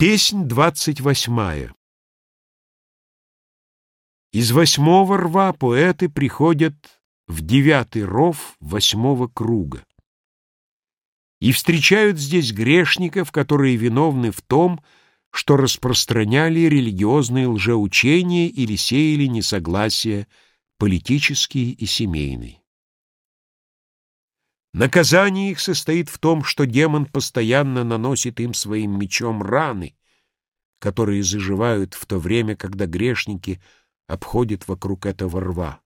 Песнь двадцать восьмая Из восьмого рва поэты приходят в девятый ров восьмого круга и встречают здесь грешников, которые виновны в том, что распространяли религиозные лжеучения или сеяли несогласия политические и семейные. Наказание их состоит в том, что демон постоянно наносит им своим мечом раны, которые заживают в то время, когда грешники обходят вокруг этого рва.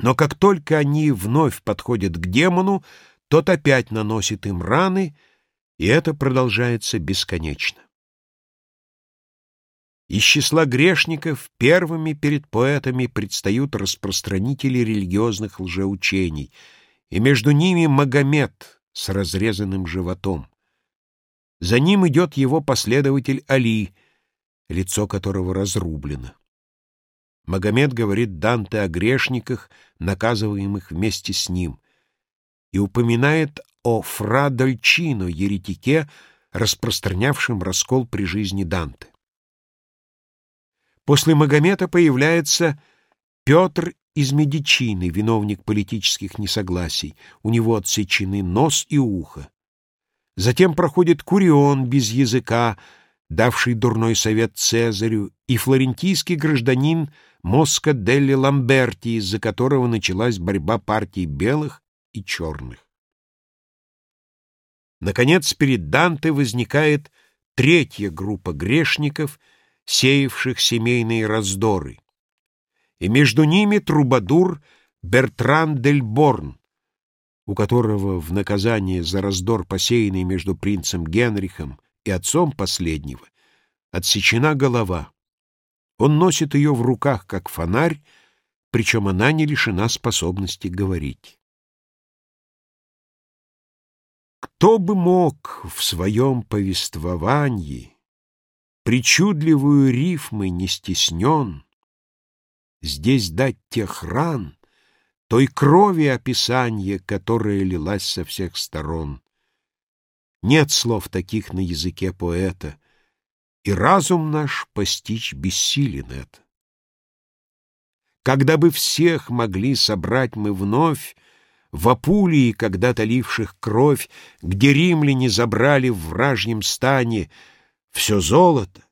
Но как только они вновь подходят к демону, тот опять наносит им раны, и это продолжается бесконечно. Из числа грешников первыми перед поэтами предстают распространители религиозных лжеучений — и между ними Магомед с разрезанным животом. За ним идет его последователь Али, лицо которого разрублено. Магомед говорит Данте о грешниках, наказываемых вместе с ним, и упоминает о Фра Дольчино, еретике, распространявшем раскол при жизни Данте. После Магомета появляется Петр из Медичины, виновник политических несогласий. У него отсечены нос и ухо. Затем проходит Курион без языка, давший дурной совет Цезарю, и флорентийский гражданин Моско Делли Ламберти, из-за которого началась борьба партий белых и черных. Наконец, перед Данте возникает третья группа грешников, сеявших семейные раздоры и между ними трубадур Бертран дель Борн, у которого в наказание за раздор, посеянный между принцем Генрихом и отцом последнего, отсечена голова. Он носит ее в руках, как фонарь, причем она не лишена способности говорить. Кто бы мог в своем повествовании причудливую рифмы не стеснен, здесь дать тех ран, той крови описания, которая лилась со всех сторон. Нет слов таких на языке поэта, и разум наш постичь бессилен это. Когда бы всех могли собрать мы вновь, в Апулии, когда-то ливших кровь, где римляне забрали в вражьем стане все золото,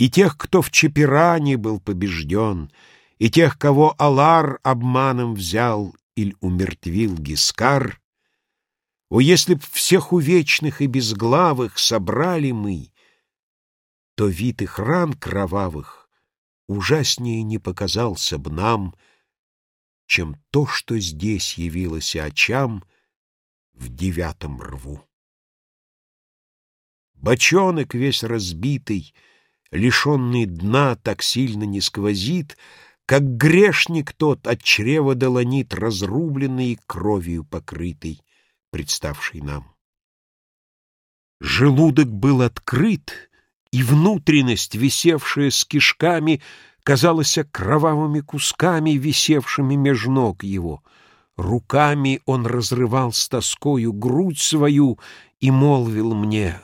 и тех, кто в Чепиране был побежден, и тех, кого Алар обманом взял или умертвил Гискар, о, если б всех увечных и безглавых собрали мы, то вид их ран кровавых ужаснее не показался б нам, чем то, что здесь явилось очам в девятом рву. Бочонок весь разбитый — лишенный дна, так сильно не сквозит, как грешник тот от чрева долонит, разрубленный и кровью покрытый, представший нам. Желудок был открыт, и внутренность, висевшая с кишками, казалась кровавыми кусками, висевшими меж ног его. Руками он разрывал с тоскою грудь свою и молвил мне,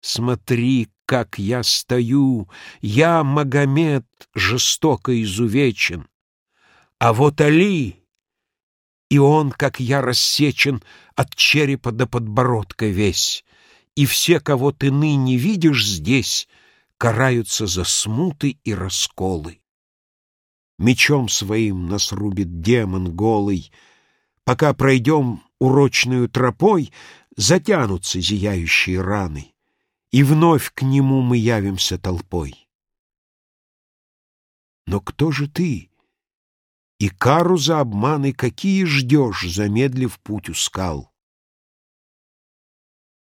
«Смотри, как я стою, я, Магомед, жестоко изувечен. А вот Али, и он, как я, рассечен от черепа до подбородка весь, и все, кого ты ныне видишь здесь, караются за смуты и расколы. Мечом своим нас рубит демон голый, пока пройдем урочную тропой, затянутся зияющие раны и вновь к нему мы явимся толпой. Но кто же ты? И кару за обманы какие ждешь, замедлив путь у скал?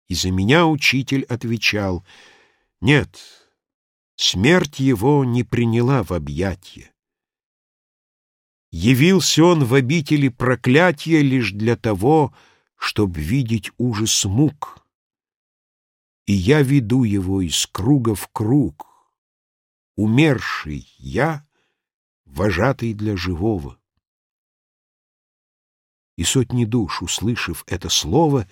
И за меня учитель отвечал, нет, смерть его не приняла в объятье. Явился он в обители проклятия лишь для того, чтобы видеть ужас мук и я веду его из круга в круг, умерший я, вожатый для живого. И сотни душ, услышав это слово,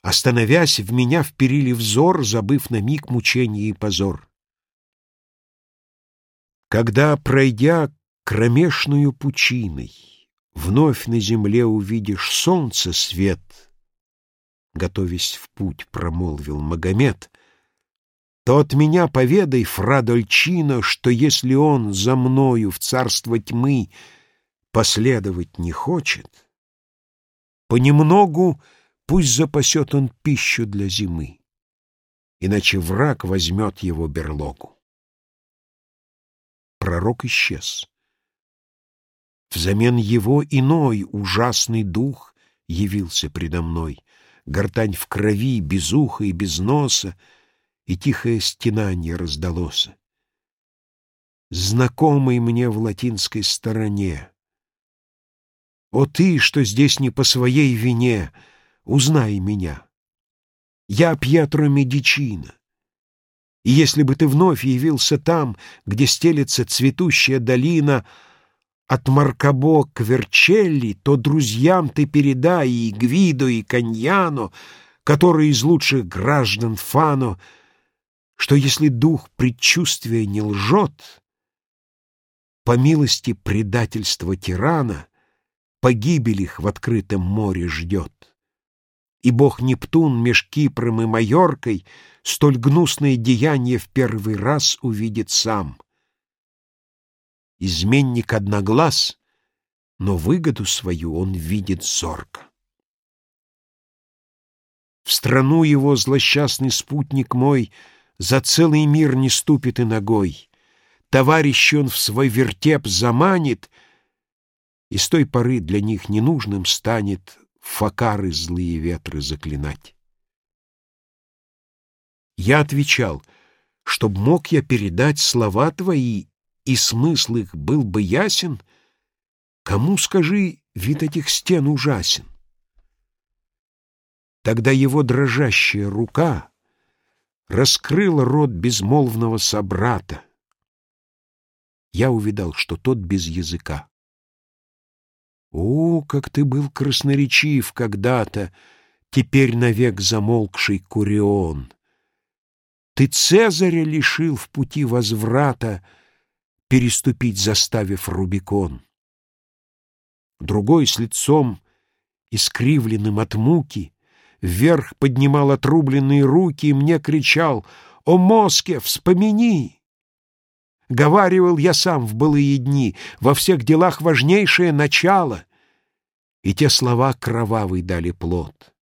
Остановясь, в меня вперили взор, забыв на миг мучение и позор. Когда, пройдя кромешную пучиной, Вновь на земле увидишь солнце свет, Готовясь в путь, промолвил Магомед, То от меня поведай, фра Дольчино, Что если он за мною в царство тьмы Последовать не хочет, Понемногу пусть запасет он пищу для зимы, Иначе враг возьмет его берлогу. Пророк исчез. Взамен его иной ужасный дух явился предо мной. Гортань в крови, без уха и без носа, и тихое стенание раздалось. Знакомый мне в латинской стороне. О ты, что здесь не по своей вине, узнай меня. Я Пьетро Медичина. И если бы ты вновь явился там, где стелется цветущая долина — от Маркабо к Верчелли, то друзьям ты передай и Гвидо, и Каньяно, которые из лучших граждан Фано, что если дух предчувствия не лжет, по милости предательства тирана погибель их в открытом море ждет. И бог Нептун меж Кипром и Майоркой столь гнусное деяние в первый раз увидит сам — изменник одноглаз, но выгоду свою он видит зорко. В страну его злосчастный спутник мой за целый мир не ступит и ногой. Товарищ он в свой вертеп заманит, и с той поры для них ненужным станет факары злые ветры заклинать. Я отвечал, чтоб мог я передать слова твои и смысл их был бы ясен, кому, скажи, вид этих стен ужасен? Тогда его дрожащая рука раскрыла рот безмолвного собрата. Я увидал, что тот без языка. О, как ты был красноречив когда-то, теперь навек замолкший Курион! Ты Цезаря лишил в пути возврата, переступить, заставив Рубикон. Другой с лицом, искривленным от муки, вверх поднимал отрубленные руки и мне кричал «О, Моске, вспомини!» Говаривал я сам в былые дни, во всех делах важнейшее начало, и те слова кровавый дали плод.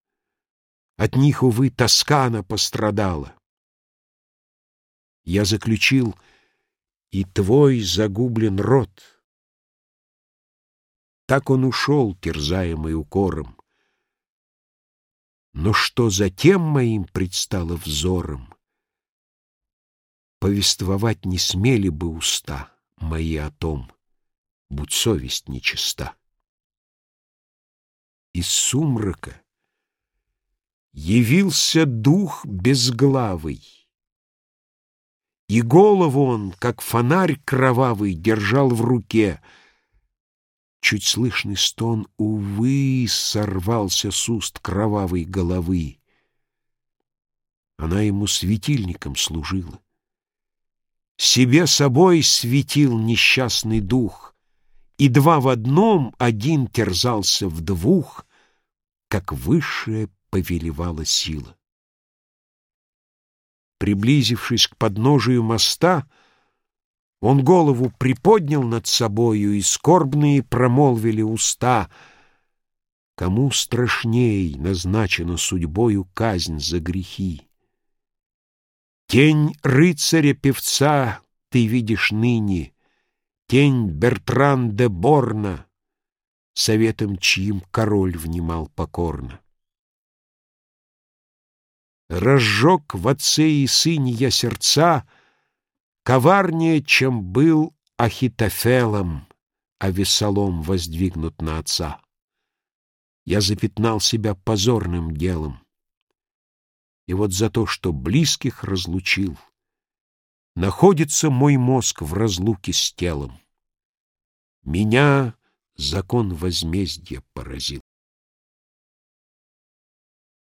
От них, увы, Тоскана пострадала. Я заключил — и твой загублен род. Так он ушел, терзаемый укором. Но что затем моим предстало взором, Повествовать не смели бы уста мои о том, Будь совесть нечиста. Из сумрака явился дух безглавый, и голову он, как фонарь кровавый, держал в руке. Чуть слышный стон, увы, сорвался с уст кровавой головы. Она ему светильником служила. Себе собой светил несчастный дух, И два в одном, один терзался в двух, Как высшая повелевала сила. Приблизившись к подножию моста, он голову приподнял над собою, и скорбные промолвили уста. Кому страшней назначена судьбою казнь за грехи? Тень рыцаря-певца ты видишь ныне, Тень Бертран де Борна, Советом чьим король внимал покорно. Разжег в отце и сыне я сердца Коварнее, чем был Ахитофелом, А Весолом воздвигнут на отца. Я запятнал себя позорным делом. И вот за то, что близких разлучил, Находится мой мозг в разлуке с телом. Меня закон возмездия поразил.